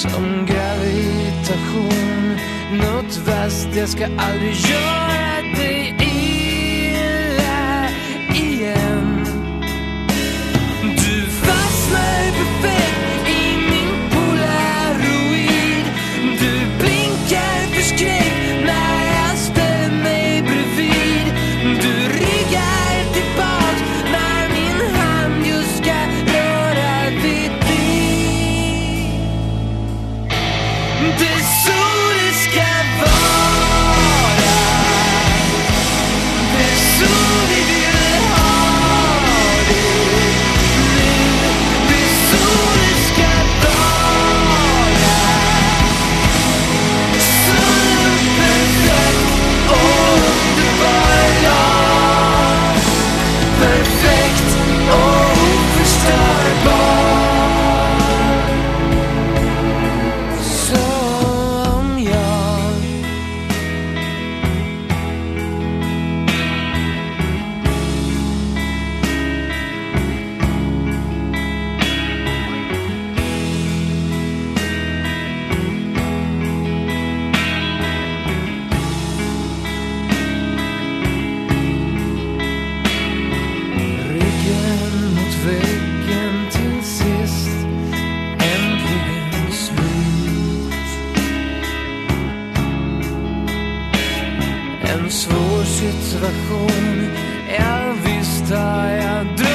som gravitation. Något vasst, jag ska aldrig göra det. svår situation. Jag visste jag drömde